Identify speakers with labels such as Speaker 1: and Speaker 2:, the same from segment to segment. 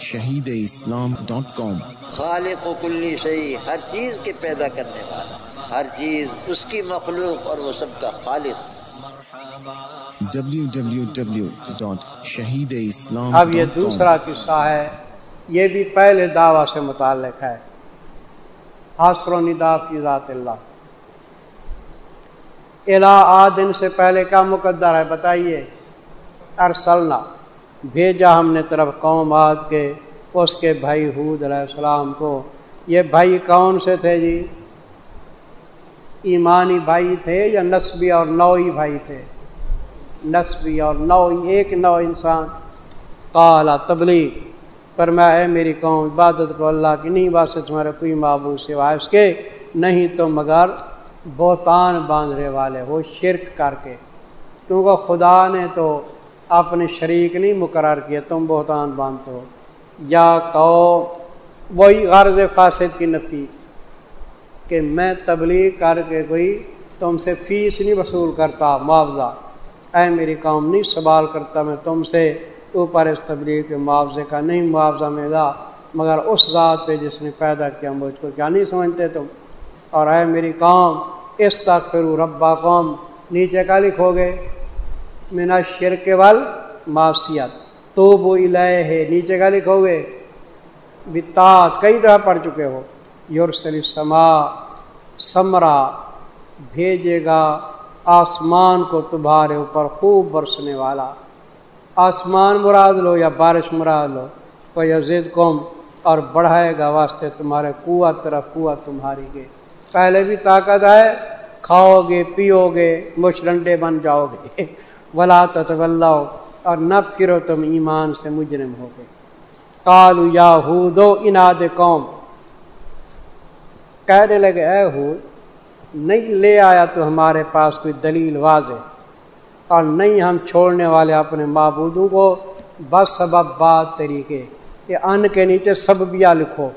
Speaker 1: Shaheed Islam dot کام۔
Speaker 2: خالق و کلی شہی ہر چیز کے پیدا کرنے والا ہر چیز اس کی مخلوق اور وہ سب کا خالق۔
Speaker 1: شہید اسلام
Speaker 3: اب یہ دوسرا قصہ ہے یہ بھی پہلے دعوی سے متعلق ہے۔ حاصر و ندا فی ذات اللہ۔ الا آدن سے پہلے کا مقدر ہے بتائیے؟ ارسلنا۔ بھیجا ہم نے طرف قوم آد کے، اس کے بھائی حود علیہ السلام کو۔ یہ بھائی کون سے تھے جی؟ ایمانی بھائی تھے یا نسبی اور نوئی بھائی تھے؟ نسبی اور نوئی ایک نو انسان۔ کالا تبلیغ پر میں اے میری قوم، عبادت کو اللہ کی نہیں بات سے تمہارا کوئی معبود سوائے اس کے۔ نہیں تو مگر بہتان باندھنے والے ہو شرک کر کے۔ کیونکہ خدا نے تو اپنے شریک نہیں مقرر کیا تم بہتان باندھتے ہو۔ یا کہو وہی غرض فاسد کی نفی کہ میں تبلیغ کر کے کوئی تم سے فیس نہیں وصول کرتا، معاوضہ۔ اے میری قوم، نہیں سوال کرتا میں تم سے اوپر اس تبلیغ کے معاوضے کا، نہیں معاوضہ میرا، مگر اس ذات پہ جس نے پیدا کیا، مجھ کو کیا نہیں سمجھتے تم۔ اور اے میری قوم اس تک پھر ربا قوم نیچے کا لکھو گے۔ مینا شرک ول معاشیت تو وہ الہ ہے، نیچے کا لکھو گے۔ بتات کئی طرح پڑھ چکے ہو۔ یورسلی سما سمرا، بھیجے گا آسمان کو تمہارے اوپر خوب برسنے والا۔ آسمان مراد لو یا بارش مراد لو کو یزید قوم اور بڑھائے گا واسطے تمہارے قوت طرف قوت تمہاری کے۔ پہلے بھی طاقت ہے، کھاؤ گے، پیو گے مچھلنڈے بن جاؤ گے۔ ولا تتولاؤ اور نہ پھرو تم ایمان سے مجرم ہو گے کالو یا ہو دو اناد قوم۔ کہنے لگے، اے ہو نہیں لے آیا تو ہمارے پاس کوئی دلیل واضح، اور نہیں ہم چھوڑنے والے اپنے معبودوں کو۔ بس سبب بات طریقے یہ ان کے نیچے سببیا لکھو۔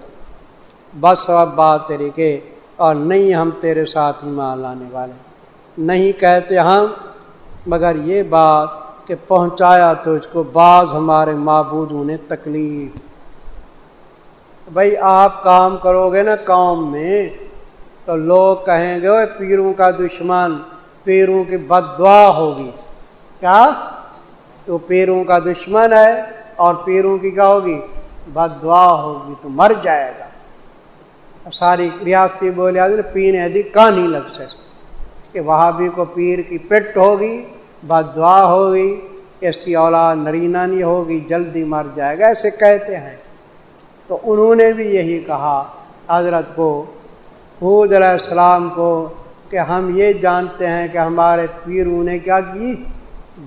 Speaker 3: بس سبب بات طریقے، اور نہیں ہم تیرے ساتھ ایمان لانے والے۔ نہیں کہتے ہم مگر یہ بات کہ پہنچایا تو اس کو بعض ہمارے معبودوں نے تکلیف۔ بھائی آپ کام کرو گے نا کام میں، تو لوگ کہیں گے وہ پیروں کا دشمن، پیروں کی بد دعا ہوگی۔ کیا؟ تو پیروں کا دشمن ہے اور پیروں کی کیا ہوگی؟ بد دعا ہوگی، تو مر جائے گا۔ ساری ریاستی بولے پینے دی کہانی لگ سکے کہ وہاں بھی کو پیر کی پٹ ہوگی بد دعا ہوگی، اس کی اولاد نرینا نہیں ہوگی، جلدی مر جائے گا، ایسے کہتے ہیں۔ تو انہوں نے بھی یہی کہا حضرت کو حود علیہ السلام کو، کہ ہم یہ جانتے ہیں کہ ہمارے پیروں نے کیا کی؟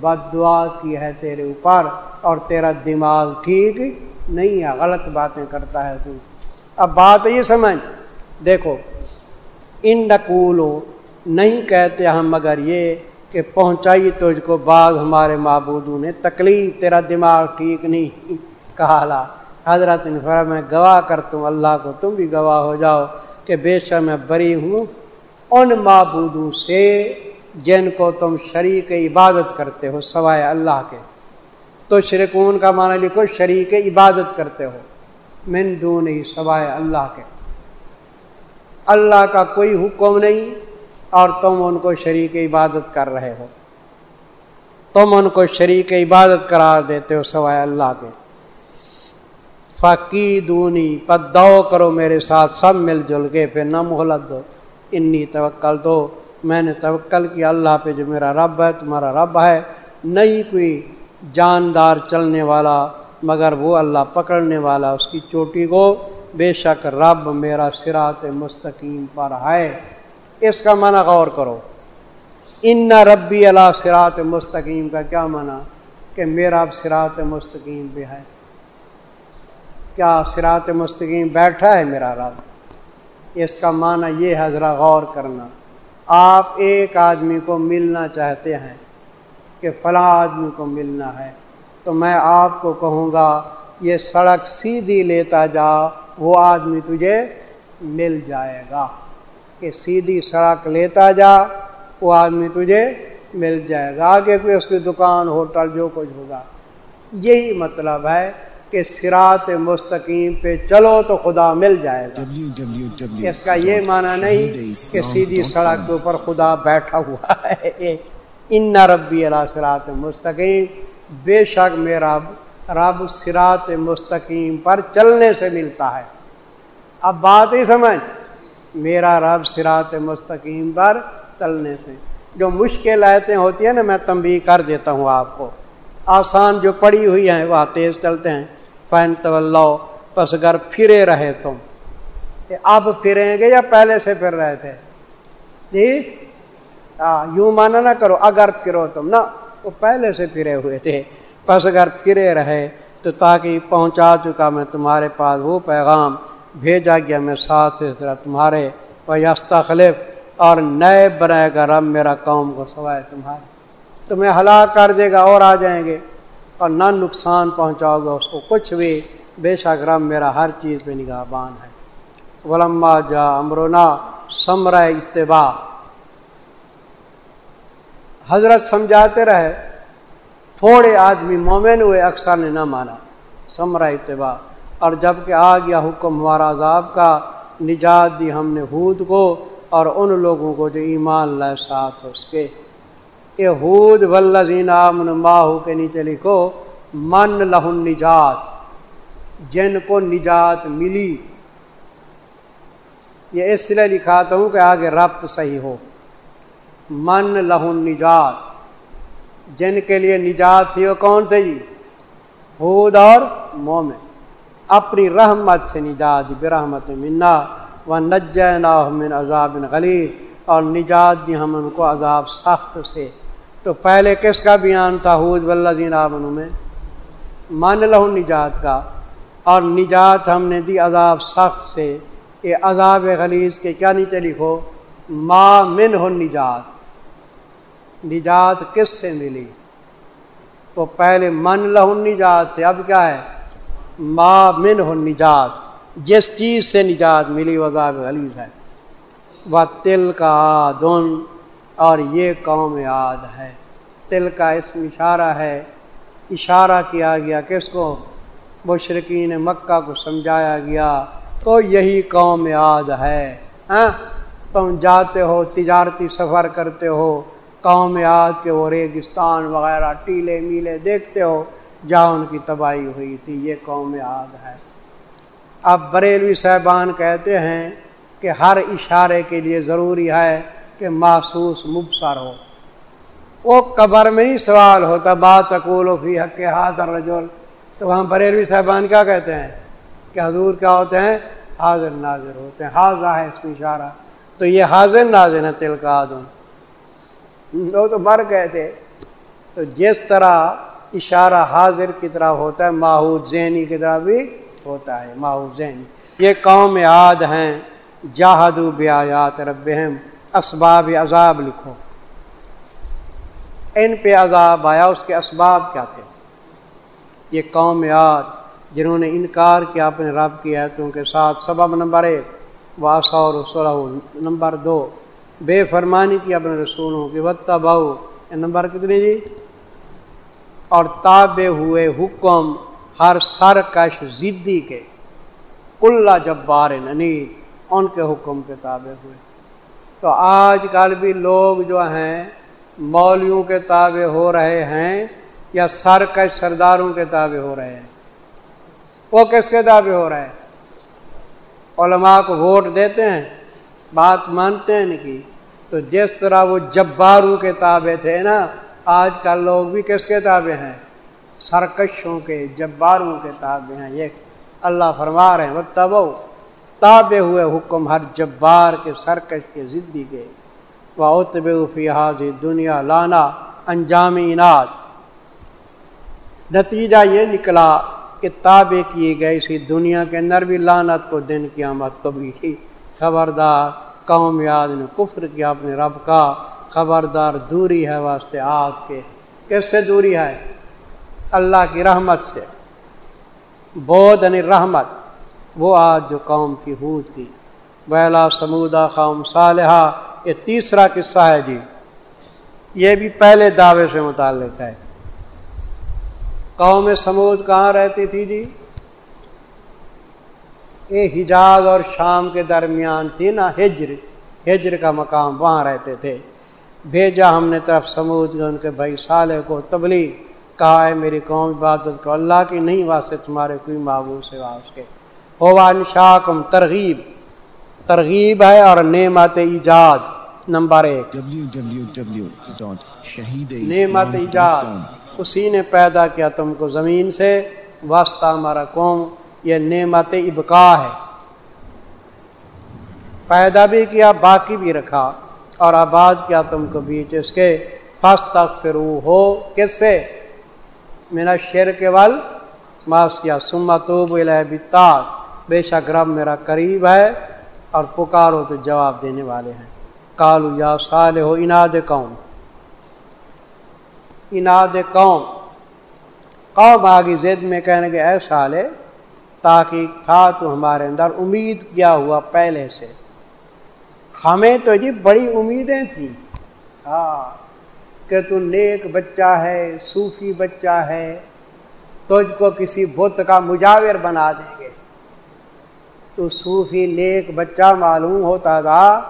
Speaker 3: بد دعا کی ہے تیرے اوپر، اور تیرا دماغ ٹھیک نہیں ہے، غلط باتیں کرتا ہے تو۔ اب بات یہ سمجھ، دیکھو، ان نقولوں نہیں کہتے ہم، مگر یہ کہ پہنچائی تجھ کو بعض ہمارے معبودوں نے۔ تکلیف تیرا دماغ ٹھیک نہیں کہا۔ حضرت میں گواہ کرتا ہوں، اللہ کو تم بھی گواہ ہو جاؤ کہ بے شک میں بری ہوں ان معبودوں سے جن کو تم شریک عبادت کرتے ہو، سوائے اللہ کے۔ تو شرکون کا معنی لکھو، شریک عبادت کرتے ہو، من دون ہی سوائے اللہ کے۔ اللہ کا کوئی حکم نہیں اور تم ان کو شریک عبادت کر رہے ہو۔ تم ان کو شریک عبادت قرار دیتے ہو سوائے اللہ کے۔ فقی دونی پدو کرو میرے ساتھ، سب مل جل کے، پھر نہ مہلت دو۔ انی توکل دو میں نے توکل کیا اللہ پہ، جو میرا رب ہے، تمہارا رب ہے۔ نہیں کوئی جاندار چلنے والا، مگر وہ اللہ پکڑنے والا، اس کی چوٹی کو بے شک رب میرا سرات مستقیم پر ہے۔ اس کا معنی غور کرو۔ ان ربی اللہ سرات مستقیم کا کیا معنی؟ کہ میرا اب سرات مستقیم بھی ہے۔ کیا سرات مستقیم بیٹھا ہے میرا رب؟ اس کا معنی یہ ہے، ذرا غور کرنا۔ آپ ایک آدمی کو ملنا چاہتے ہیں کہ فلاں آدمی کو ملنا ہے۔ تو میں آپ کو کہوں گا، یہ سڑک سیدھی لیتا جا، وہ آدمی تجھے مل جائے گا۔ کہ سیدھی سڑک لیتا جا وہ آدمی تجھے مل جائے گا۔ آگے کوئی اس کی دکان ہوٹل جو کچھ ہوگا۔ یہی مطلب ہے کہ سرات مستقیم پہ چلو تو خدا مل جائے گا۔ اس کا یہ معنی نہیں کہ سیدھی سڑک کے اوپر خدا بیٹھا ہوا ہے۔ ان ربی اللہ سرات مستقیم بے شک میرا رب سرات مستقیم پر چلنے سے ملتا ہے۔ اب بات ہی سمجھ۔ میرا رب سرات مستقیم پر چلنے سے۔ جو مشکل آیتیں ہوتی ہیں نا، میں تنبیہ کر دیتا ہوں آپ کو۔ آسان جو پڑی ہوئی ہیں، وہ تیز چلتے ہیں۔ فین طول پس اگر پھرے رہے تم۔ اب پھریں گے یا پہلے سے پھر رہے تھے؟ جی؟ یوں مانا نہ کرو، اگر پھرو تم۔ نا وہ پہلے سے پھرے ہوئے تھے۔ پس اگر پھرے رہے، تو تاکہ پہنچا چکا میں تمہارے پاس وہ پیغام۔ بھیجا گیا میں ساتھ سے، ذرا تمہارے خلف اور نئے بنائے گا رب میرا قوم کو سوائے تمہارے۔ تمہیں ہلاک کر دے گا، اور آ جائیں گے۔ اور نہ نقصان پہنچاؤ گے، اس کو کچھ بھی۔ بے شک رب میرا ہر چیز پہ نگاہ بان ہے۔ ولما جا امرونا سمر اتباع۔ حضرت سمجھاتے رہے، تھوڑے آدمی مومن ہوئے، اکثر نے نہ مانا۔ سمرا اتباع۔ اور جبکہ آ گیا حکم ہمارا عذاب کا، نجات دی ہم نے حود کو اور ان لوگوں کو جو ایمان لائے ساتھ اس کے۔ یہ حود ولزین امن ماہو کے نیچے لکھو، من لہن نجات، جن کو نجات ملی۔ یہ اس لیے لکھاتا ہوں کہ آگے ربط صحیح ہو۔ من لہن نجات، جن کے لیے نجات تھی وہ کون تھے جی؟ حود اور مومن۔ اپنی رحمت سے نجات برحمت منا و نج من عذاب غلی اور نجات دی ہم ان کو عذاب سخت سے۔ تو پہلے کس کا بیان تھا؟ حود والذین آمنوا میں۔ مان لہو نجات کا۔ اور نجات ہم نے دی عذاب سخت سے۔ یہ عذاب غلیظ کے کیا نیچے لکھو؟ ما من ہو نجات۔ نجات کس سے ملی؟ وہ پہلے من لہن نجات تھے، اب کیا ہے؟ ما من ہو نجات جس چیز سے نجات ملی وزاب غلیظ ہے۔ وہ تل کا دن اور یہ قوم یاد ہے۔ تل کا اسم اشارہ ہے، اشارہ کیا گیا، کس کو؟ مشرقین مکہ کو سمجھایا گیا۔ تو یہی قوم یاد ہے ہاں؟ تم جاتے ہو، تجارتی سفر کرتے ہو، قوم یاد کے وہ ریگستان وغیرہ، ٹیلے میلے دیکھتے ہو۔ جہاں ان کی تباہی ہوئی تھی، یہ قوم یاد ہے۔ اب بریلوی صاحبان کہتے ہیں کہ ہر اشارے کے لیے ضروری ہے کہ محسوس مبصر ہو۔ وہ قبر میں ہی سوال ہوتا بات اکول و فی حق حاضر رجول تو وہاں بریلوی صاحبان کیا کہتے ہیں؟ کہ حضور کیا ہوتے ہیں؟ حاضر ناظر ہوتے ہیں۔ حاضر ہے اس میں اشارہ۔ تو یہ حاضر ناظر ہے تل کا آدم تو مر گئے تھے۔ تو جس طرح اشارہ حاضر کی طرح ہوتا ہے ماحول ذہنی کی طرح بھی ہوتا ہے ماحول ذہنی۔ یہ قوم یاد ہیں، جاہدو بیات ربہم، اسباب عذاب لکھو۔ ان پہ عذاب آیا، اس کے اسباب کیا تھے؟ یہ قوم یاد جنہوں نے انکار کیا اپنے رب کی ایتوں کے ساتھ، سبب نمبر ایک واسع اور نمبر دو، بے فرمانی کی اپنے رسولوں کی وطا بہو نمبر کتنی جی؟ اور تابے ہوئے حکم ہر سرکش ضدی کے کلّا جبار ننی ان کے حکم کے تابع ہوئے۔ تو آج کل بھی لوگ جو ہیں، مولیوں کے تابع ہو رہے ہیں یا سرکش سرداروں کے تابع ہو رہے ہیں؟ وہ کس کے تابع ہو رہے ہیں؟ علماء کو ووٹ دیتے ہیں، بات مانتے ہیں کی؟ تو جس طرح وہ جباروں کے تابع تھے نا آج کل لوگ بھی کس کے تابع ہیں؟ سرکشوں کے، جباروں کے تابع ہیں۔ یہ اللہ فرما رہے ہیں وہ تب تابع ہوئے حکم ہر جبار کے، سرکش کے ضدی کے۔ وہ اتب فی حاضر دنیا لانا انجام انعد نتیجہ یہ نکلا کہ تابع کیے گئے اسی دنیا کے اندر بھی لانت کو، دن قیامت کو بھی۔ خبردار، قوم یاد نے کفر کیا اپنے رب کا۔ خبردار دوری ہے واسطے آگ کے۔ کس سے دوری ہے؟ اللہ کی رحمت سے۔ بود یعنی رحمت۔ وہ آج جو قوم کی ہو تھی۔ بہلا سمودا قوم صالحہ۔ یہ تیسرا قصہ ہے جی۔ یہ بھی پہلے دعوے سے متعلق ہے۔ قوم سمود کہاں رہتی تھی جی؟ اے حجاز اور شام کے درمیان تھی نا، ہجر۔ ہجر کا مقام وہاں رہتے تھے۔ بھیجا ہم نے طرف سمود ان کے بھائی سالے کو تبلیغ کہا ہے میری قوم عبادت کو اللہ کی نہیں واسطے تمہارے کوئی معبود سے واسطے ہوا انشاکم ترغیب۔ ترغیب ہے اور نعمت ایجاد۔ نمبر ایک۔ نعمت ایجاد۔ اسی نے پیدا کیا تم کو زمین سے۔ واسطہ ہمارا قوم یہ نعمت ابقا ہے۔ پیدا بھی کیا باقی بھی رکھا۔ اور آباد کیا تم کو بیچ اس کے فس تک فرو ہو؟ کس سے؟ میرا شیر کے ول ماسیا سما تو بے شک رب میرا قریب ہے اور پکارو تو جواب دینے والے ہیں۔ کالو یا سال ہو اناد قوم۔ اناد قوم۔ قوم آگی زد میں کہنے کے اے سالے تاکہ تھا تو ہمارے اندر امید کیا ہوا پہلے سے۔ ہمیں تو جی بڑی امیدیں تھیں۔ ہاں۔ کہ تو نیک بچہ ہے صوفی بچہ ہے تجھ کو کسی بت کا مجاور بنا دیں گے۔ تو صوفی نیک بچہ معلوم ہوتا تھا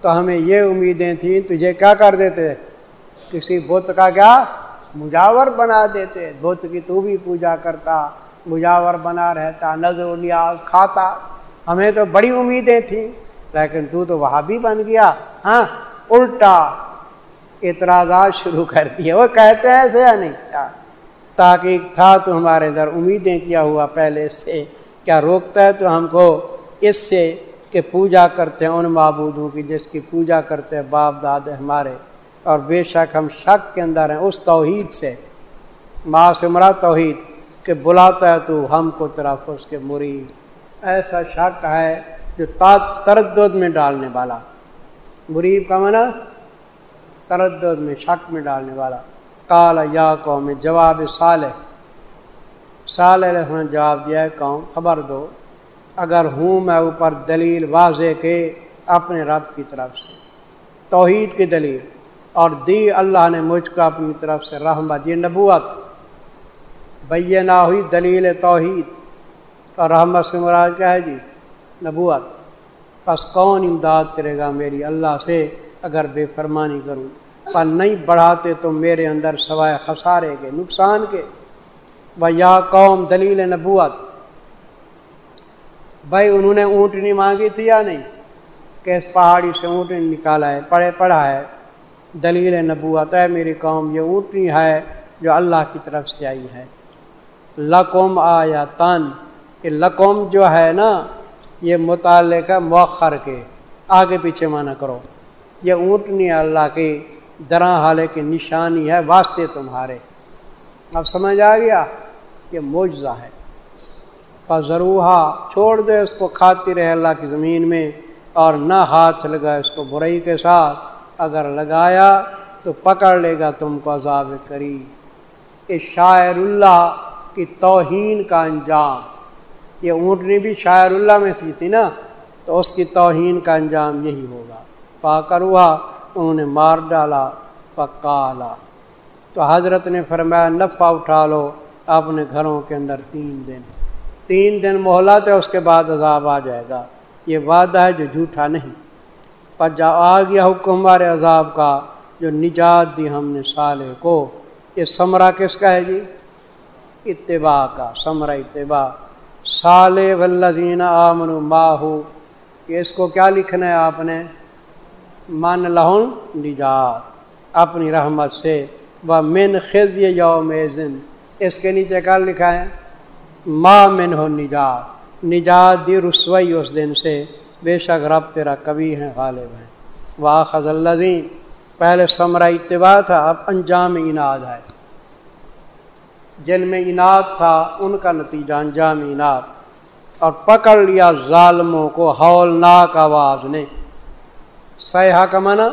Speaker 3: تو ہمیں یہ امیدیں تھیں تجھے کیا کر دیتے؟ کسی بت کا کیا؟ مجاور بنا دیتے۔ بت کی تو بھی پوجا کرتا مجاور بنا رہتا نظر و نیاز کھاتا۔ ہمیں تو بڑی امیدیں تھیں۔ لیکن تو تو وہاں بھی بن گیا۔ ہاں الٹا اعتراضات شروع کر دیے۔ وہ کہتے ہیں ایسے یا نہیں؟ کیا تاکہ تھا تو ہمارے ادھر امیدیں کیا ہوا پہلے سے۔ کیا روکتا ہے تو ہم کو اس سے کہ پوجا کرتے ہیں ان معبودوں کی جس کی پوجا کرتے ہیں باپ داد ہمارے۔ اور بے شک ہم شک کے اندر ہیں اس توحید سے۔ ماں سے مرا توحید کہ بلاتا ہے تو ہم کو طرف اس کے مرید۔ ایسا شک ہے جو تردد میں ڈالنے والا۔ مریب کا منع تردد میں شک میں ڈالنے والا۔ کالا یا قوم، جواب صالح۔ صالح نے جواب دیا ہے، قوم، خبر دو۔ اگر ہوں میں اوپر دلیل واضح کے اپنے رب کی طرف سے، توحید کی دلیل، اور دی اللہ نے مجھ کو اپنی طرف سے رحمت، یہ نبوت۔ بینہ ہوئی دلیل توحید۔ اور رحمت سے مراد کیا ہے جی؟ نبوت بس کون امداد کرے گا میری اللہ سے اگر بے فرمانی کروں؟ پر نہیں بڑھاتے تو میرے اندر سوائے خسارے کے، نقصان کے۔ و یا قوم دلیل نبوت۔ بھائی انہوں نے اونٹنی مانگی تھی یا نہیں؟ کہ اس پہاڑی سے اونٹنی نکالا ہے، پڑھے پڑھا ہے۔ دلیل نبوت ہے میری قوم، یہ اونٹنی ہے جو اللہ کی طرف سے آئی ہے۔ لقوم آیا تن کہ لقوم جو ہے نا یہ مطالعے کا مؤخر کے آگے پیچھے مانا کرو۔ یہ اونٹنی اللہ کی درا حالے کی نشانی ہے، واسطے تمہارے۔ اب سمجھ آ گیا؟ یہ معجزہ ہے۔ ضروحا چھوڑ دے اس کو، کھاتی رہے اللہ کی زمین میں اور نہ ہاتھ لگا اس کو برئی کے ساتھ۔ اگر لگایا تو پکڑ لے گا تم کو عذاب کری اس شاعر اللہ کی توہین کا انجام۔ یہ اونٹنی بھی شاعر اللہ میں سی تھی نا، تو اس کی توہین کا انجام یہی ہوگا۔ پا کر ہوا، انہوں نے مار ڈالا، پکالا۔ تو حضرت نے فرمایا، نفع اٹھا لو، اپنے گھروں کے اندر تین دن۔ تین دن محلت ہے، اس کے بعد عذاب آ جائے گا۔ یہ وعدہ ہے جو جھوٹا نہیں۔ پر جا آ گیا حکم ہمارے عذاب کا، جو نجات دی ہم نے سالے کو۔ یہ سمرا کس کا ہے جی؟ اتباع کا سمرا اتباع۔ سال ولزین آمن ماہو کہ اس کو کیا لکھنا ہے آپ نے؟ من لہن نجات۔ اپنی رحمت سے۔ و من خز یوم اس کے نیچے کیا لکھا ہے؟ ماں من ہو نجات۔ نجات دی رسوئی اس دن سے۔ بے شک رب تیرا کبھی ہے غالب ہے واہ خز اللہ پہلے سمرا اتباع تھا، اب انجام اناد ہے۔ جن میں انعد تھا، ان کا نتیجہ انجام انعد اور پکڑ لیا ظالموں کو، ہولناک آواز نے۔ سیاح کا منع؟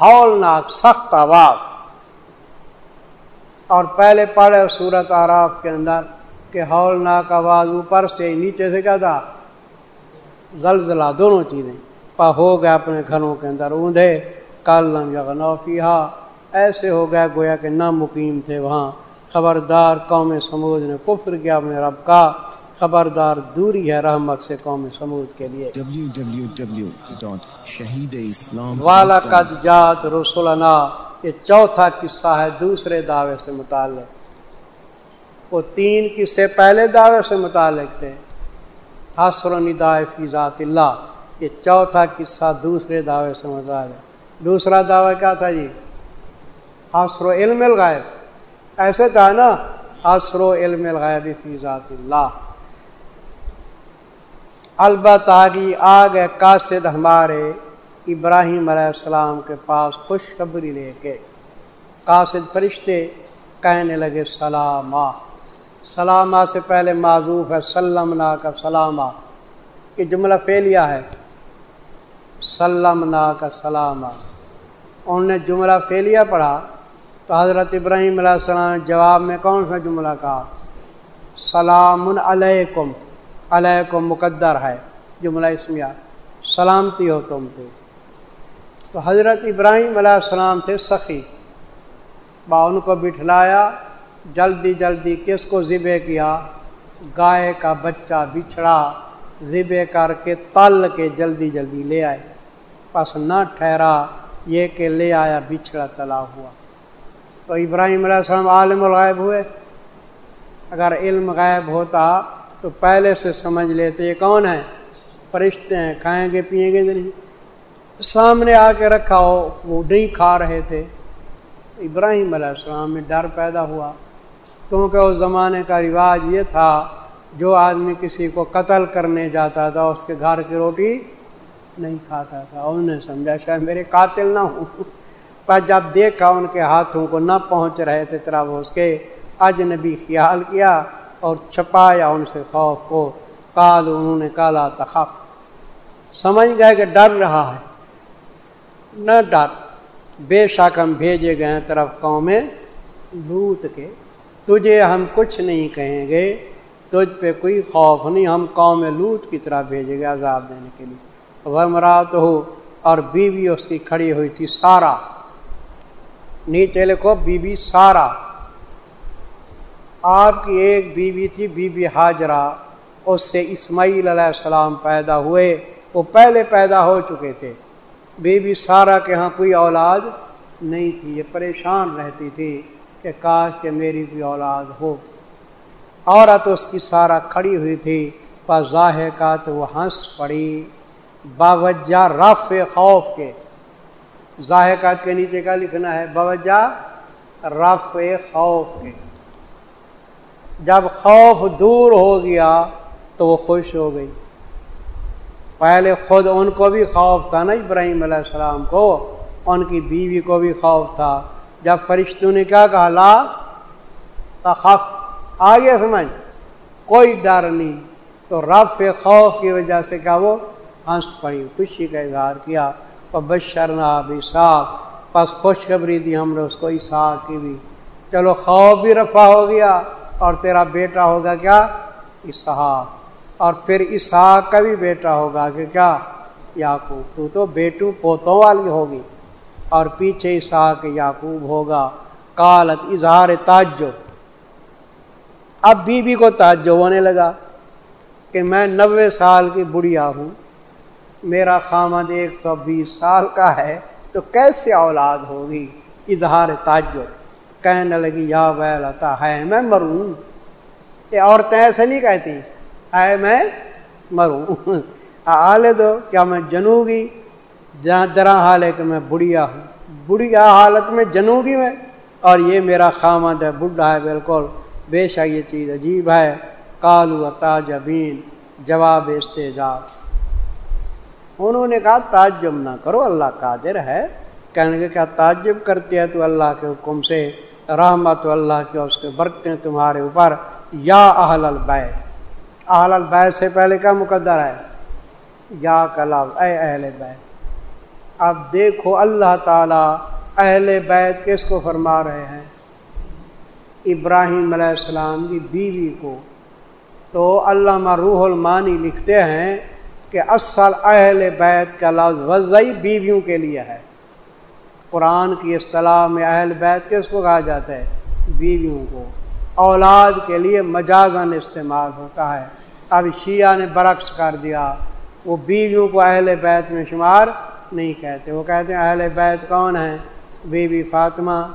Speaker 3: ہولناک، سخت آواز۔ اور پہلے پڑھے سورت آراف کے اندر کہ ہولناک آواز اوپر سے نیچے سے کیا تھا؟ زلزلہ، دونوں چیزیں۔ پا ہو گئے اپنے گھروں کے اندر اوندھے کالم یا غنوفیہ ایسے ہو گیا گویا کہ نہ مقیم تھے وہاں۔ خبردار قوم سمود نے کفر کیا اپنے رب کا۔ خبردار دوری ہے رحمت سے قوم سمود کے لیے۔ والا قد جات رسولنا یہ چوتھا قصہ ہے دوسرے دعوے سے متعلق۔ وہ تین قصے پہلے دعوے سے متعلق تھے۔ حسر و فی ذات اللہ۔ یہ چوتھا قصہ دوسرے دعوے سے متعلق۔ دوسرا دعوی کیا تھا جی؟ حسر و علم الغائب ایسے کہا نا حسر و علم الغائب فی ذات اللہ۔ البتہ آ گئے قاصد ہمارے ابراہیم علیہ السلام کے پاس خوشخبری لے کے قاصد فرشتے کہنے لگے، سلامہ۔ سلامہ سے پہلے معذوف ہے سلم نا کا سلامہ۔ یہ جملہ پھیلیا ہے۔ سلم نا کا سلامہ۔ انہوں نے جملہ پھیلیا پڑھا۔ تو حضرت ابراہیم علیہ السلام جواب میں کون سا جملہ کہا؟ سلام علیکم علیکم مقدر ہے جملہ اسمیا سلامتی ہو تم پہ۔ تو حضرت ابراہیم علیہ السلام تھے سخی۔ با ان کو بٹھلایا، جلدی جلدی کس کو ذبح کیا؟ گائے کا بچہ بچھڑا، ذبح کر کے تل کے جلدی جلدی لے آئے۔ بس نہ ٹھہرا، یہ کہ لے آیا، بچھڑا تلا ہوا۔ تو ابراہیم علیہ السلام عالم الغائب ہوئے۔ اگر علم غائب ہوتا تو پہلے سے سمجھ لیتے یہ کون ہے فرشتے ہیں، کھائیں گے پئیں گے نہیں۔ سامنے آ کے رکھا ہو، وہ نہیں کھا رہے تھے۔ ابراہیم علیہ السلام میں ڈر پیدا ہوا۔ کیونکہ اس زمانے کا رواج یہ تھا، جو آدمی کسی کو قتل کرنے جاتا تھا، اس کے گھر کی روٹی نہیں کھاتا تھا۔ انہوں نے سمجھا، شاید میرے قاتل نہ ہوں۔ پر جب دیکھا ان کے ہاتھوں کو نہ پہنچ رہے تھے طرح اس کے اجنبی خیال کیا اور چھپایا ان سے خوف کو۔ کال انہوں نے کالا تخف۔ سمجھ گئے کہ ڈر رہا ہے۔ نہ ڈر، بے شک ہم بھیجے گئے ہیں طرف قوم لوت کے۔ تجھے ہم کچھ نہیں کہیں گے، تجھ پہ کوئی خوف نہیں۔ ہم قوم لوت کی طرح بھیجے گئے عذاب دینے کے لیے۔ وہ مرات ہو اور بیوی اس کی کھڑی ہوئی تھی، سارا۔ نیچے لکھو بی بی سارا۔ آپ کی ایک بیوی تھی بی بی حاجرہ۔ اس سے اسماعیل علیہ السلام پیدا ہوئے۔ وہ پہلے پیدا ہو چکے تھے۔ بی بی سارا کے ہاں کوئی اولاد نہیں تھی۔ یہ پریشان رہتی تھی کہ کاش کہ میری بھی اولاد ہو۔ عورت اس کی سارا کھڑی ہوئی تھی۔ پر ظاہر کا تو وہ ہنس پڑی۔ باوجہ رف خوف کے ظاہر کے نیچے کا لکھنا ہے باوجہ رف خوف کے۔ جب خوف دور ہو گیا تو وہ خوش ہو گئی۔ پہلے خود ان کو بھی خوف تھا نا ابراہیم علیہ السلام کو، ان کی بیوی کو بھی خوف تھا۔ جب فرشتوں نے کیا کہا، لا تخف۔ آگے سمجھ، کوئی ڈر نہیں۔ تو رف خوف کی وجہ سے کیا وہ ہنس پڑی، خوشی کا اظہار کیا۔ اور بشرنا بھی صاف بس خوشخبری دی ہم نے اس کو اسحاق کی بھی۔ چلو خوف بھی رفع ہو گیا اور تیرا بیٹا ہوگا کیا؟ اسحاق۔ اور پھر اسحاق کا بھی بیٹا ہوگا کہ کیا؟ یاقوب تو تو بیٹو پوتوں والی ہوگی اور پیچھے اسحاق یعقوب ہوگا۔ کالت اظہار تعجب۔ اب بیوی کو تعجب ہونے لگا کہ میں نوے سال کی بڑھیا ہوں۔ میرا خامد ایک سو بیس سال کا ہے، تو کیسے اولاد ہوگی؟ اظہار تعجب۔ کہنے لگی، یا ویلتا ہے میں مروں۔ یہ عورتیں ایسے نہیں کہتی ہے میں مروں۔ آلے دو، کیا میں جنوں گی جہاں درا حال ہے کہ میں بڑھیا ہوں۔ بڑھیا حالت میں جنوں گی میں؟ اور یہ میرا خامد ہے بڈھا ہے بالکل۔ بے شک یہ چیز عجیب ہے۔ کالو تاجبین، جواب استجاب انہوں نے کہا، تعجب نہ کرو، اللہ قادر ہے۔ کہنے کے کیا تعجب کرتے ہیں تو اللہ کے حکم سے؟ رحمت اللہ کی اس کے برتیں تمہارے اوپر۔ یا اہل البیت اہل البیت سے پہلے کا مقدر ہے؟ یا کلاب اے اہل بیت۔ اب دیکھو، اللہ تعالی اہل بیت کس کو فرما رہے ہیں؟ ابراہیم علیہ السلام کی بیوی کو۔ تو علامہ روح المانی لکھتے ہیں کہ اصل اہل بیت کا لفظ وضعی بیویوں کے لیے ہے۔ قرآن کی اصطلاح میں اہل بیت کس کو کہا جاتا ہے؟ بیویوں کو۔ اولاد کے لیے مجازن استعمال ہوتا ہے۔ اب شیعہ نے برعکس کر دیا۔ وہ بیویوں کو اہل بیت میں شمار نہیں کہتے۔ وہ کہتے ہیں اہل بیت کون ہیں؟ بی بی فاطمہ،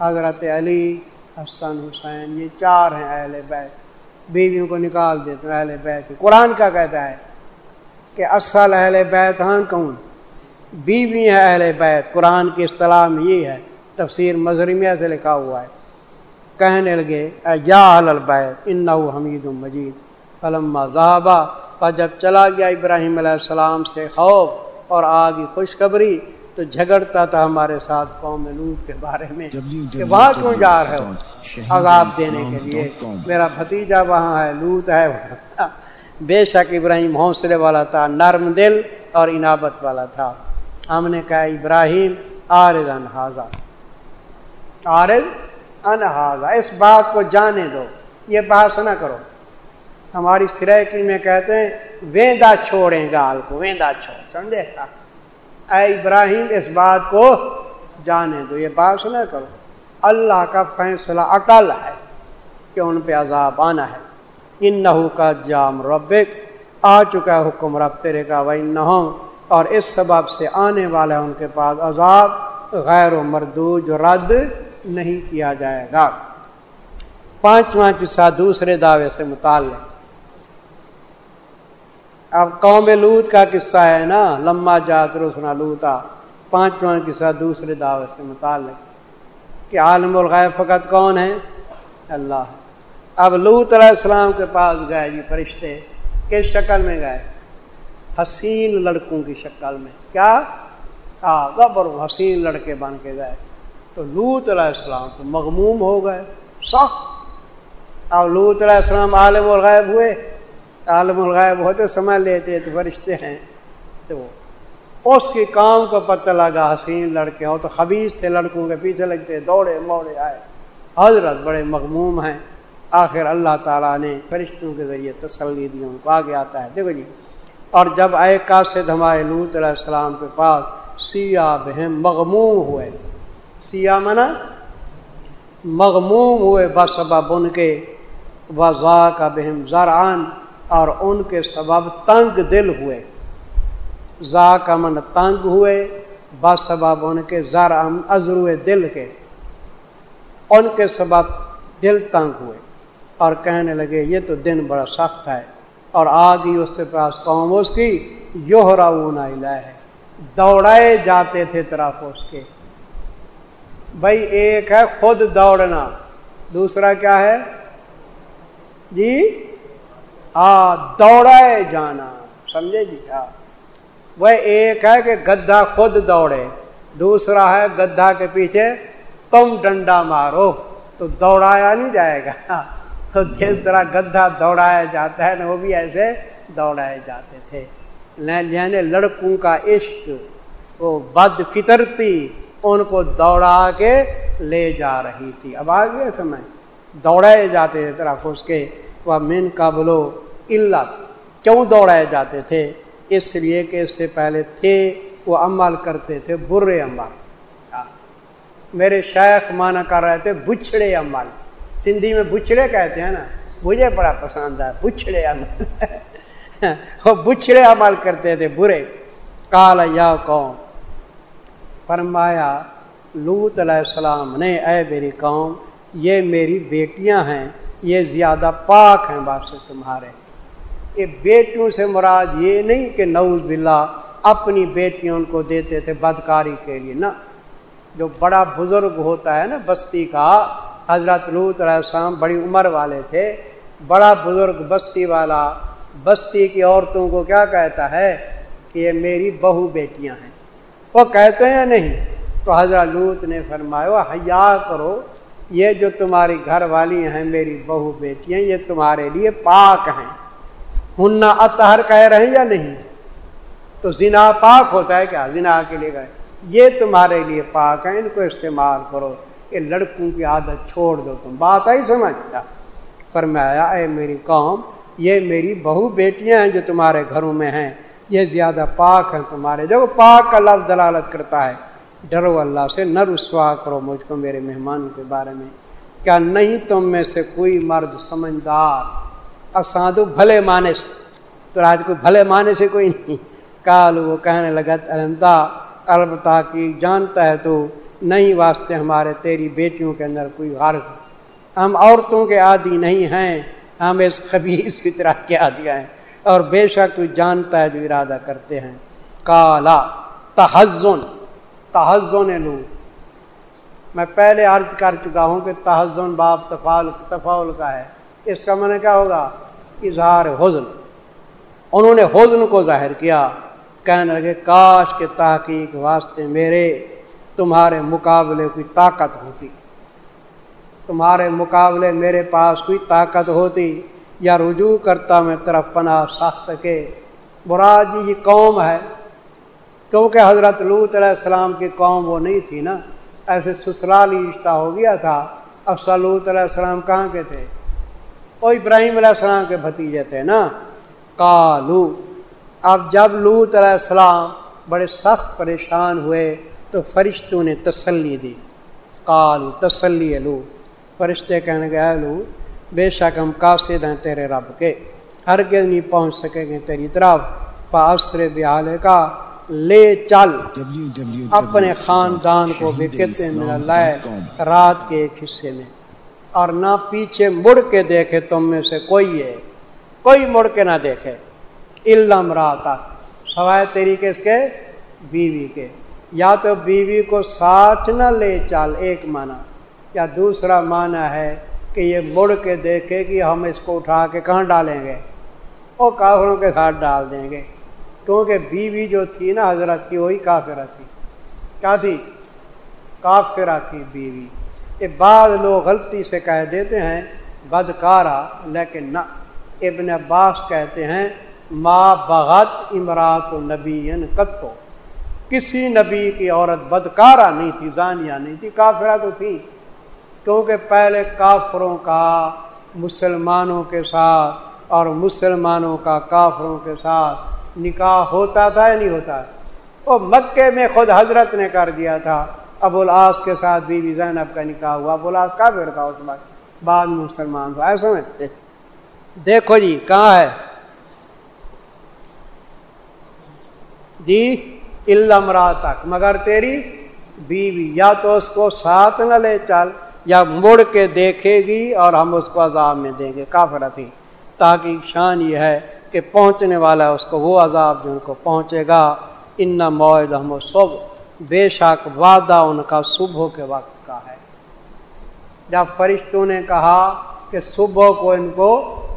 Speaker 3: حضرت علی، حسن، حسین، یہ چار ہیں اہل بیت۔ بیویوں کو نکال دیتے ہیں اہل بیت۔ قرآن کا کہتا ہے؟ کہ اصل اہل بیت ہاں کون؟ بیوی ہے اہل بیت قرآن کی اصطلاح میں یہ ہے تفسیر مظرمیہ سے لکھا ہوا ہے۔ کہنے لگے یا البیت ان حمید مجید۔ علما ذہبہ پر جب چلا گیا ابراہیم علیہ السلام سے خوف اور آگی خوشخبری تو جھگڑتا تھا ہمارے ساتھ قوم لوت کے بارے میں کہ وہاں کیوں جا رہے ہو؟ عذاب دینے کے لیے میرا بھتیجا وہاں ہے لوت ہے۔ بے شک ابراہیم حوصلے والا تھا، نرم دل اور انابت والا تھا۔ ہم نے کہا، ابراہیم، آرز انحاظہ آرز انحاظہ اس بات کو جانے دو، یہ بحث نہ کرو۔ ہماری سریکی میں کہتے ہیں، ویندا چھوڑیں گال کو، ویندا چھوڑ، سمجھے؟ اے ابراہیم، اس بات کو جانے دو، یہ بات نہ کرو۔ اللہ کا فیصلہ اٹل ہے کہ ان پہ عذاب آنا ہے۔ ان نہ کا جام ربک، آ چکا حکم رب تیرے کا وہ نہ اور اس سبب سے آنے والا ہے ان کے پاس عذاب، غیر و مردو جو رد نہیں کیا جائے گا۔ پانچواں قصہ دوسرے دعوے سے متعلق۔ اب قوم لوت کا قصہ ہے نا لمبا جات رسنا لوتا۔ پانچواں قصہ دوسرے دعوے سے متعلق۔ کہ عالم الغیب فقط کون ہے؟ اللہ۔ اب لوت علیہ السلام کے پاس گئے جی فرشتے، کس شکل میں گئے؟ حسین لڑکوں کی شکل میں۔ کیا؟ گبر حسین لڑکے بن کے گئے۔ تو لوت علیہ السلام تو مغموم ہو گئے۔ سخت۔ اب لوت علیہ السلام عالم الغیب ہوئے۔ عالم الغیب ہوتے سمجھ لیتے تو فرشتے ہیں۔ تو اس کے کام کو پتہ لگا حسین لڑکے ہو تو خبیص تھے لڑکوں کے پیچھے لگتے، دوڑے موڑے آئے۔ حضرت بڑے مغموم ہیں۔ آخر اللہ تعالیٰ نے فرشتوں کے ذریعے تسلی دی، ان کو آگے آتا ہے۔ دیکھو جی اور جب آئے قاصد ہمارے لوت علیہ السلام کے پاس، سیاہ بہم مغموم ہوئے۔ سیاہ منا مغموم ہوئے بسبب ان کے وضا کا بہم زرعان اور ان کے سبب تنگ دل ہوئے۔ ذا کا من تنگ ہوئے بسبب ان کے زر ازرو دل کے۔ ان کے سبب دل تنگ ہوئے۔ اور کہنے لگے، یہ تو دن بڑا سخت ہے۔ اور آگ ہی اس کے پاس قوم اس کی یوہرا ہے دوڑائے جاتے تھے طرف اس کے۔ بھائی ایک ہے خود دوڑنا، دوسرا کیا ہے؟ جی؟ آ، دوڑائے جانا۔ سمجھے جی؟ کیا وہ ایک ہے کہ گدھا خود دوڑے، دوسرا ہے گدھا کے پیچھے تم ڈنڈا مارو، تو دوڑایا نہیں جائے گا۔ تو جس طرح گدھا دوڑایا جاتا ہے نا، وہ بھی ایسے دوڑائے جاتے تھے۔ یعنی لڑکوں کا عشق، وہ بد فطرتی ان کو دوڑا کے لے جا رہی تھی۔ اب آ گیا سمجھ، دوڑائے جاتے تھے طرف اس کے۔ وہ من کا بولو علت کیوں دوڑائے جاتے تھے؟ اس لیے کہ اس سے پہلے تھے، وہ عمل کرتے تھے، برے عمل۔ میرے شیخ مانا کر رہے تھے، بچھڑے عمل۔ سندھی میں بچھڑے کہتے ہیں نا، مجھے بڑا پسند ہے، بچھڑے عمل۔ وہ بچھڑے عمل کرتے تھے، برے۔ کال یا قوم، فرمایا لوت علیہ السلام نے، اے میری قوم، یہ میری بیٹیاں ہیں، یہ زیادہ پاک ہیں باپ سے تمہارے۔ یہ بیٹیوں سے مراد یہ نہیں کہ نوز باللہ اپنی بیٹیوں ان کو دیتے تھے بدکاری کے لیے نا جو بڑا بزرگ ہوتا ہے نا، بستی کا حضرت لوت علیہ السلام بڑی عمر والے تھے، بڑا بزرگ بستی والا، بستی کی عورتوں کو کیا کہتا ہے کہ یہ میری بہو بیٹیاں ہیں۔ وہ کہتے ہیں نہیں۔ تو حضرت لوت نے فرمایا حیا کرو، یہ جو تمہاری گھر والی ہیں، میری بہو بیٹیاں، یہ تمہارے لیے پاک ہیں۔ ہننا اطہر کہہ رہے ہیں یا نہیں؟ تو زنا پاک ہوتا ہے کیا؟ زنا کے لیے گئے یہ تمہارے لیے پاک ہیں، ان کو استعمال کرو۔ کہ لڑکوں کی عادت چھوڑ دو تم۔ بات آئی سمجھتا فرمایا، اے میری قوم، یہ میری بہو بیٹیاں ہیں جو تمہارے گھروں میں ہیں۔ یہ زیادہ پاک ہیں تمہارے۔ جو پاک کا لفظ دلالت کرتا ہے۔ ڈرو اللہ سے، نہ رسوا کرو مجھ کو میرے مہمانوں کے بارے میں۔ کیا نہیں تم میں سے کوئی مرد سمجھدار؟ اسادو بھلے معنی سے تو آج کوئی بھلے معنی سے کوئی نہیں۔ کال وہ کہنے لگا الحمدہ البتہ کی جانتا ہے تو نہیں واسطے ہمارے تیری بیٹیوں کے اندر کوئی غرض ہم عورتوں کے عادی نہیں ہیں، ہم اس خبیص فطرہ کے عادی ہیں۔ اور بے شک تو جانتا ہے جو ارادہ کرتے ہیں۔ کالا تحزن تحزن لو۔ میں پہلے عرض کر چکا ہوں کہ تحزن باپ تفال تفاول کا ہے۔ اس کا من کیا ہوگا؟ اظہار حزن۔ انہوں نے حزن کو ظاہر کیا۔ کہنے لگے، کاش کے تحقیق واسطے میرے تمہارے مقابلے کوئی طاقت ہوتی۔ تمہارے مقابلے میرے پاس کوئی طاقت ہوتی یا رجوع کرتا میں طرف پناہ سخت کے۔ برا جی یہ قوم ہے۔ کیونکہ حضرت لوت علیہ السلام کی قوم وہ نہیں تھی نا۔ ایسے سسرالی رشتہ ہو گیا تھا۔ اب سلوت علیہ السلام کہاں کے تھے؟ وہ ابراہیم علیہ السلام کے بھتیجے تھے نا۔ کالو اب جب لوت علیہ السلام بڑے سخت پریشان ہوئے تو فرشتوں نے تسلی دی۔ کالو تسلی لو۔ فرشتے کہنے گئے لو، بے شک ہم قاصد ہیں تیرے رب کے۔ ہر کے نہیں پہنچ سکیں گے تیری طرف۔ فاسر بیالے کا لے چل۔ اپنے خاندان کو بھی کتنے میں لائے رات کے ایک حصے میں۔ اور نہ پیچھے مڑ کے دیکھے تم میں سے کوئی ہے۔ کوئی مڑ کے نہ دیکھے۔ علم رات سوائے تیری کس کے بیوی کے۔ یا تو بیوی کو ساتھ نہ لے چل ایک معنی۔ یا دوسرا معنی ہے کہ یہ مڑ کے دیکھے کہ ہم اس کو اٹھا کے کہاں ڈالیں گے؟ وہ کافروں کے ساتھ ڈال دیں گے۔ کیونکہ بیوی جو تھی نا حضرت کی، وہی کافرہ تھی۔ کیا تھی؟ کافرہ تھی بیوی۔ یہ بعض لوگ غلطی سے کہہ دیتے ہیں بدکارا لیکن نہ۔ ابن عباس کہتے ہیں، ما بغت امرات و نبی کتو کسی نبی کی عورت بدکارا نہیں تھی، زانیہ نہیں تھی، کافرہ تو تھی۔ کیونکہ پہلے کافروں کا، مسلمانوں کے ساتھ اور مسلمانوں کا کافروں کے ساتھ نکاح ہوتا تھا یا نہیں ہوتا؟ وہ مکے میں خود حضرت نے کر دیا تھا۔ ابو العاص کے ساتھ بی بی زینب کا نکاح ہوا، ابو العاص کا پھر تھا اس وقت، بعد میں مسلمان ہوا ایسا سمجھتے دیکھو جی کہاں ہے؟ جی؟ علم تک مگر تیری بیوی یا تو اس کو ساتھ نہ لے چل، یا مڑ کے دیکھے گی اور ہم اس کو عذاب میں دیں گے۔ کافر تھی تاکہ شان یہ ہے کہ پہنچنے والا ہے اس کو وہ عذاب جو ان کو پہنچے گا۔ ان موعد ہم صبح، بے شک وعدہ ان کا صبح کے وقت کا ہے۔ جب فرشتوں نے کہا کہ صبح کو ان کو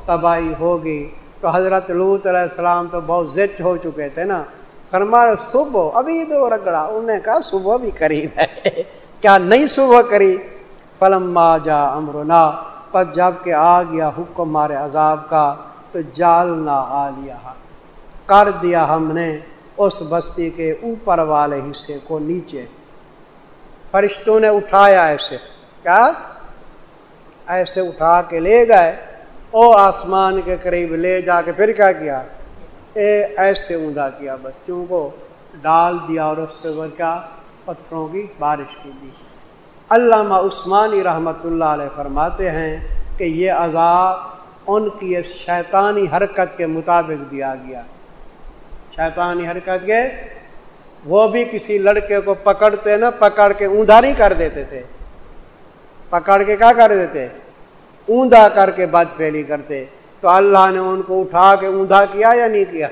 Speaker 3: تباہی ہوگی، تو حضرت لوت علیہ السلام تو بہت زچ ہو چکے تھے نا۔ فرما صبح ابھی دو رگڑا. انہوں نے کہا، صبح بھی قریب ہے. کیا نہیں صبح قریب؟ فلم جا امرنا پر جبکہ آ گیا حکم مارے عذاب کا، تو جال نہ آ لیا کر دیا ہم نے اس بستی کے اوپر والے حصے کو نیچے۔ فرشتوں نے اٹھایا ایسے۔ کیا؟ ایسے اٹھا کے لے گئے۔ او آسمان کے قریب لے جا کے پھر کیا کیا؟ اے ایسے اوندا کیا؟ بس چونکہ ڈال دیا اور اس کے بعد کیا پتھروں کی بارش کی دی۔ علامہ عثمانی رحمۃ اللہ علیہ فرماتے ہیں کہ یہ عذاب ان کی اس شیطانی حرکت کے مطابق دیا گیا۔ شیطانی حرکت کے؟ وہ بھی کسی لڑکے کو پکڑتے نا، پکڑ کے اوندا نہیں کر دیتے تھے۔ پکڑ کے کیا کر دیتے؟ اوندا کر کے بد پھیلی کرتے۔ تو اللہ نے ان کو اٹھا کے اوندا کیا یا نہیں کیا؟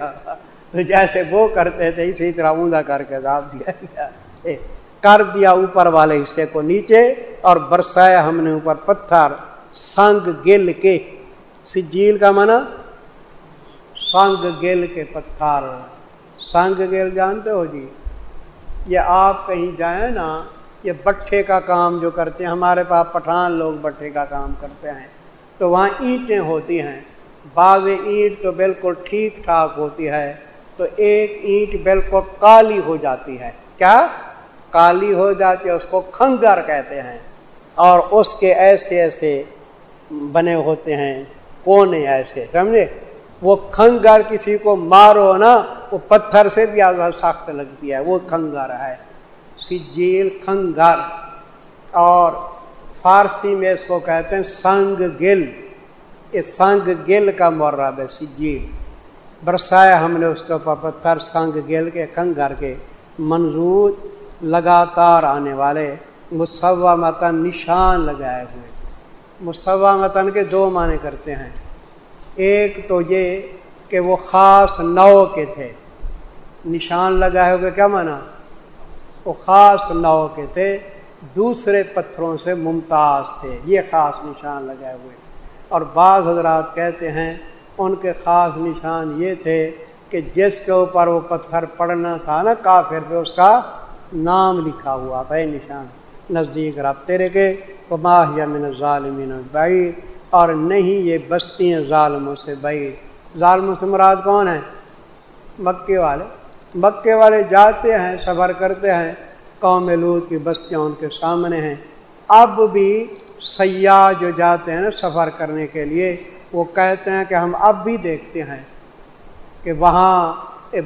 Speaker 3: تو جیسے وہ کرتے تھے، اسی طرح اوندا کر کے عذاب دیا گیا۔ کر دیا اوپر والے حصے کو نیچے اور برسایا ہم نے اوپر پتھر۔ سنگ گل کے۔ سجیل کا منع سنگ گل کے پتھر۔ سنگ گل جانتے ہو جی؟ یہ آپ کہیں جائیں نا، یہ بٹھے کا کام جو کرتے ہیں، ہمارے پاس پٹھان لوگ بٹھے کا کام کرتے ہیں۔ تو وہاں اینٹیں ہوتی ہیں۔ بعض اینٹ تو بالکل ٹھیک ٹھاک ہوتی ہے، تو ایک اینٹ بالکل کالی ہو جاتی ہے۔ کیا؟ کالی ہو جاتی ہے، اس کو کھنگر کہتے ہیں۔ اور اس کے ایسے ایسے بنے ہوتے ہیں، کونے ایسے، سمجھے؟ وہ کھنگر کسی کو مارو نا، وہ پتھر سے بھی آگے سخت لگتی ہے، وہ کھنگر ہے۔ سجیل کھنگر۔ اور فارسی میں اس کو کہتے ہیں سنگ گل۔ یہ سنگ گل کا مرب ہے سجیل برسایا ہم نے اس کے اوپر پتھر سنگ گل کے کنگر کے۔ منظور لگاتار آنے والے مصوع متن نشان لگائے ہوئے۔ مصوع متن کے دو معنی کرتے ہیں۔ ایک تو یہ کہ وہ خاص نو کے تھے۔ نشان لگائے ہوئے کیا مانا وہ خاص نو کے تھے۔ دوسرے پتھروں سے ممتاز تھے۔ یہ خاص نشان لگائے ہوئے۔ اور بعض حضرات کہتے ہیں ان کے خاص نشان یہ تھے کہ جس کے اوپر وہ پتھر پڑنا تھا نا کافر پہ اس کا نام لکھا ہوا تھا، یہ نشان۔ نزدیک رب تیرے کے ماہ یا من ظالمین بعید۔ اور نہیں، یہ بستی ہیں ظالموں سے بعید۔ ظالموں سے مراد کون ہے مکے والے۔ مکے والے جاتے ہیں، سفر کرتے ہیں۔ قوم لود کی بستیاں ان کے سامنے ہیں۔ اب بھی سیاح جو جاتے ہیں نا سفر کرنے کے لیے، وہ کہتے ہیں کہ ہم اب بھی دیکھتے ہیں کہ وہاں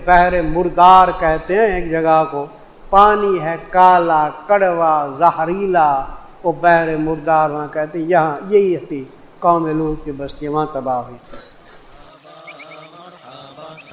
Speaker 3: بحر مردار کہتے ہیں ایک جگہ کو، پانی ہے کالا، کڑوا، زہریلا، وہ بحر مردار وہاں کہتے ہیں، یہاں یہی تھی، قوم لوگ کی بستی وہاں تباہ ہوئی۔